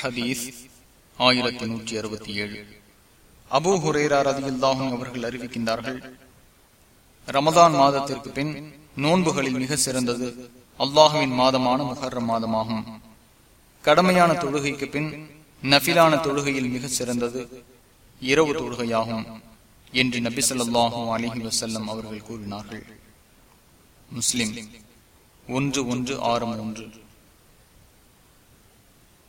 ஹதீஸ் ஆயிரத்தி நூற்றி அறுபத்தி ஏழு. அபு ஹுரேரா ரதியுல்லாஹும் அவர்கள் அறிவிக்கின்றார்கள் ரமதான் மாதத்திற்கு பின் நோன்புகளில் மிக சிறந்தது அல்லாஹுவின் மாதமான முஹர்ரம் மாதமாகும். கடமையான தொழுகைக்கு பின் நபிலான தொழுகையில் மிக சிறந்தது இரவு தொழுகையாகும் என்று நபி சொல்லாஹும் அலிஹி வசல்லம் அவர்கள் கூறினார்கள். முஸ்லிம் ஒன்று ஒன்று ஆறு மூன்று.